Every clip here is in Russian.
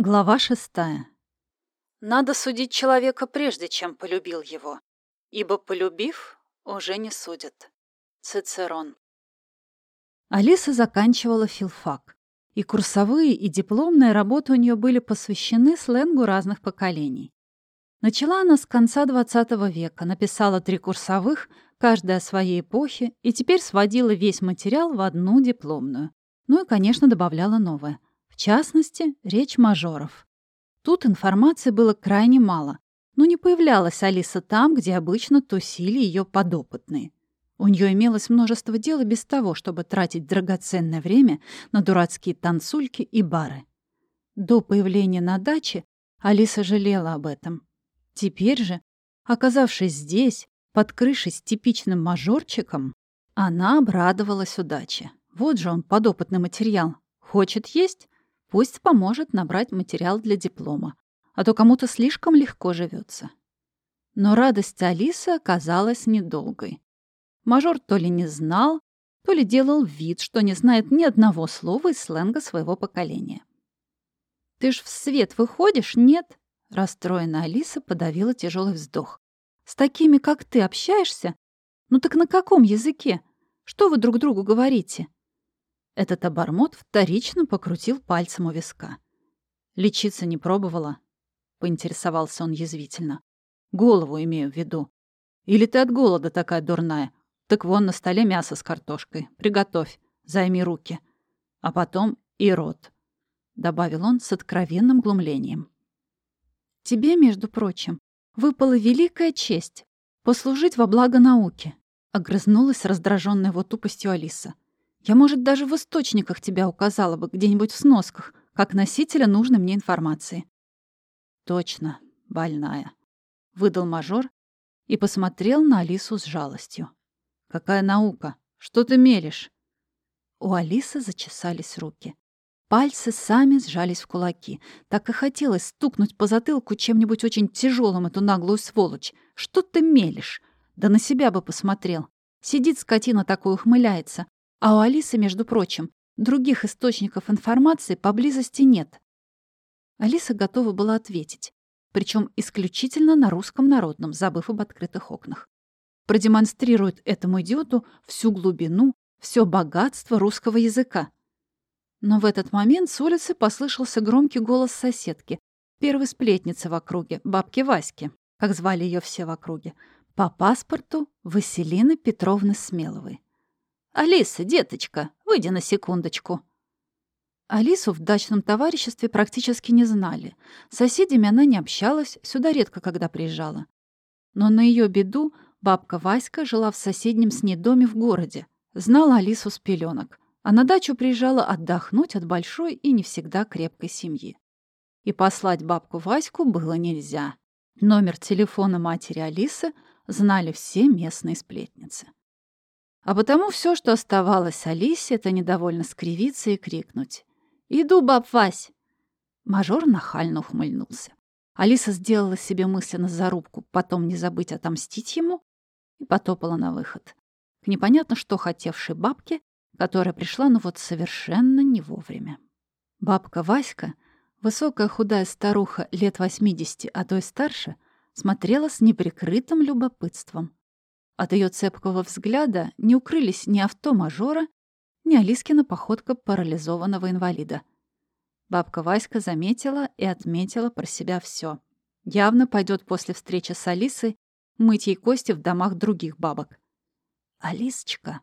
Глава шестая. Надо судить человека прежде, чем полюбил его, ибо, полюбив, уже не судят. Цицерон. Алиса заканчивала филфак, и курсовые, и дипломные работы у нее были посвящены сленгу разных поколений. Начала она с конца XX века, написала три курсовых, каждая о своей эпохе, и теперь сводила весь материал в одну дипломную. Ну и, конечно, добавляла новое — частности, речь мажоров. Тут информации было крайне мало, но не появлялась Алиса там, где обычно тусили ее подопытные. У нее имелось множество дел и без того, чтобы тратить драгоценное время на дурацкие танцульки и бары. До появления на даче Алиса жалела об этом. Теперь же, оказавшись здесь, под крышей с типичным мажорчиком, она обрадовалась удаче. Вот же он, подопытный материал. Хочет есть? Пусть поможет набрать материал для диплома, а то кому-то слишком легко живется. Но радость Алисы оказалась недолгой. Мажор то ли не знал, то ли делал вид, что не знает ни одного слова из сленга своего поколения. «Ты ж в свет выходишь, нет?» Расстроенная Алиса подавила тяжелый вздох. «С такими, как ты, общаешься? Ну так на каком языке? Что вы друг другу говорите?» Этот обормот вторично покрутил пальцем у виска. «Лечиться не пробовала?» — поинтересовался он язвительно. «Голову имею в виду. Или ты от голода такая дурная? Так вон на столе мясо с картошкой. Приготовь, займи руки. А потом и рот», — добавил он с откровенным глумлением. «Тебе, между прочим, выпала великая честь послужить во благо науки», — огрызнулась раздраженная его тупостью Алиса. Я, может, даже в источниках тебя указала бы, где-нибудь в сносках, как носителя нужной мне информации». «Точно, больная», — выдал мажор и посмотрел на Алису с жалостью. «Какая наука? Что ты мелешь?» У Алисы зачесались руки. Пальцы сами сжались в кулаки. Так и хотелось стукнуть по затылку чем-нибудь очень тяжелым эту наглую сволочь. «Что ты мелешь? Да на себя бы посмотрел. Сидит скотина такой, ухмыляется. А у Алисы, между прочим, других источников информации поблизости нет. Алиса готова была ответить, причем исключительно на русском народном, забыв об открытых окнах. Продемонстрирует этому идиоту всю глубину, все богатство русского языка. Но в этот момент с улицы послышался громкий голос соседки, первой сплетницы в округе, бабки Васьки, как звали ее все в округе, по паспорту Василины Петровны Смеловой. «Алиса, деточка, выйди на секундочку». Алису в дачном товариществе практически не знали. С соседями она не общалась, сюда редко когда приезжала. Но на ее беду бабка Васька жила в соседнем с ней доме в городе. Знала Алису с пеленок, а на дачу приезжала отдохнуть от большой и не всегда крепкой семьи. И послать бабку Ваську было нельзя. Номер телефона матери Алисы знали все местные сплетницы. А потому все, что оставалось Алисе, это недовольно скривиться и крикнуть. «Иду, баб Вась!» Мажор нахально ухмыльнулся. Алиса сделала себе мысленно зарубку потом не забыть отомстить ему и потопала на выход. К непонятно что хотевшей бабке, которая пришла, ну вот совершенно не вовремя. Бабка Васька, высокая худая старуха лет 80, а то и старше, смотрела с неприкрытым любопытством. От ее цепкого взгляда не укрылись ни авто мажора, ни Алискина походка парализованного инвалида. Бабка Васька заметила и отметила про себя все. Явно пойдет после встречи с Алисой мыть ей кости в домах других бабок. «Алисочка!»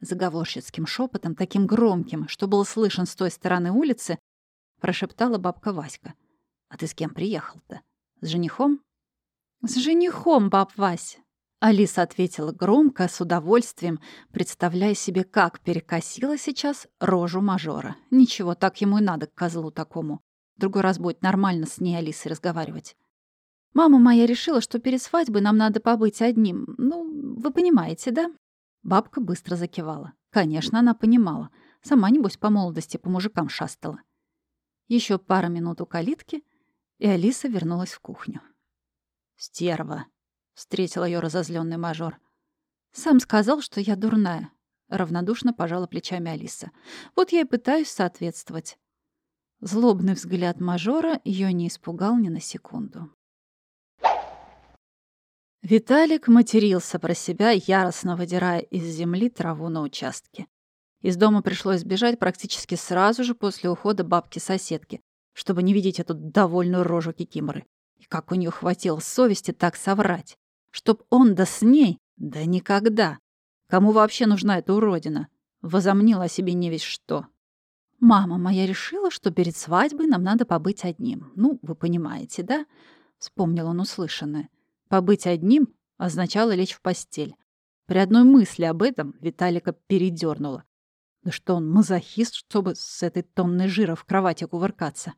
Заговорщицким шепотом, таким громким, что был слышен с той стороны улицы, прошептала бабка Васька. «А ты с кем приехал-то? С женихом?» «С женихом, баб Вась!» Алиса ответила громко, с удовольствием, представляя себе, как перекосила сейчас рожу мажора. Ничего, так ему и надо, к козлу такому. Другой раз будет нормально с ней Алисой разговаривать. «Мама моя решила, что перед свадьбой нам надо побыть одним. Ну, вы понимаете, да?» Бабка быстро закивала. Конечно, она понимала. Сама, небось, по молодости по мужикам шастала. Еще пара минут у калитки, и Алиса вернулась в кухню. «Стерва!» Встретил ее разозленный мажор. Сам сказал, что я дурная. Равнодушно пожала плечами Алиса. Вот я и пытаюсь соответствовать. Злобный взгляд мажора ее не испугал ни на секунду. Виталик матерился про себя, яростно выдирая из земли траву на участке. Из дома пришлось бежать практически сразу же после ухода бабки-соседки, чтобы не видеть эту довольную рожу кикиморы. И как у нее хватило совести так соврать. Чтоб он да с ней? Да никогда. Кому вообще нужна эта уродина? Возомнила о себе не весь что. «Мама моя решила, что перед свадьбой нам надо побыть одним. Ну, вы понимаете, да?» Вспомнил он услышанное. Побыть одним означало лечь в постель. При одной мысли об этом Виталика передернуло. Да что он, мазохист, чтобы с этой тонной жира в кровати кувыркаться?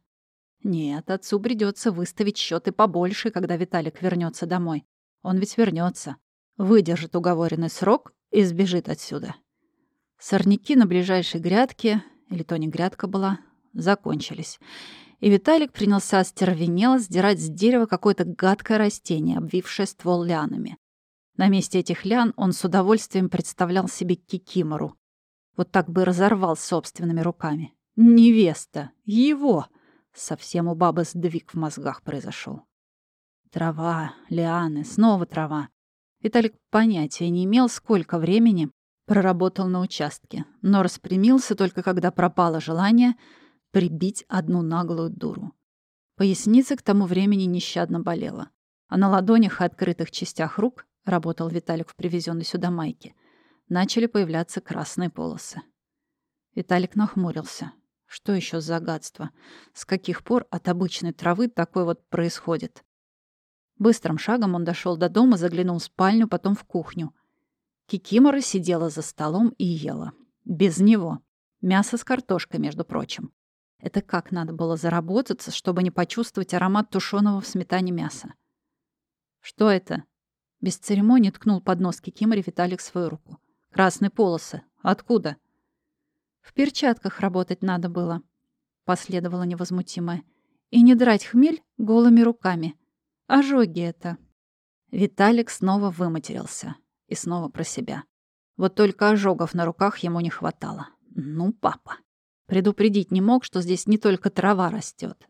Нет, отцу придется выставить счеты побольше, когда Виталик вернется домой. Он ведь вернется, выдержит уговоренный срок и сбежит отсюда. Сорняки на ближайшей грядке, или то не грядка была, закончились и Виталик принялся остервенело сдирать с дерева какое-то гадкое растение, обвившее ствол лянами. На месте этих лян он с удовольствием представлял себе кикимору. Вот так бы разорвал собственными руками. Невеста! Его! Совсем у бабы сдвиг в мозгах произошел. Трава, лианы, снова трава. Виталик понятия не имел, сколько времени проработал на участке, но распрямился только когда пропало желание — прибить одну наглую дуру. Поясница к тому времени нещадно болела, а на ладонях и открытых частях рук работал Виталик в привезенной сюда майке. Начали появляться красные полосы. Виталик нахмурился. Что еще за загадство? С каких пор от обычной травы такое вот происходит? Быстрым шагом он дошел до дома, заглянул в спальню, потом в кухню. Кикимора сидела за столом и ела. Без него. Мясо с картошкой, между прочим. Это как надо было заработаться, чтобы не почувствовать аромат тушеного в сметане мяса? «Что это?» Без церемонии ткнул под нос Кикимори Виталик свою руку. «Красные полосы. Откуда?» «В перчатках работать надо было», — последовало невозмутимое. «И не драть хмель голыми руками. Ожоги это». Виталик снова выматерился. И снова про себя. Вот только ожогов на руках ему не хватало. Ну, папа. Предупредить не мог, что здесь не только трава растет.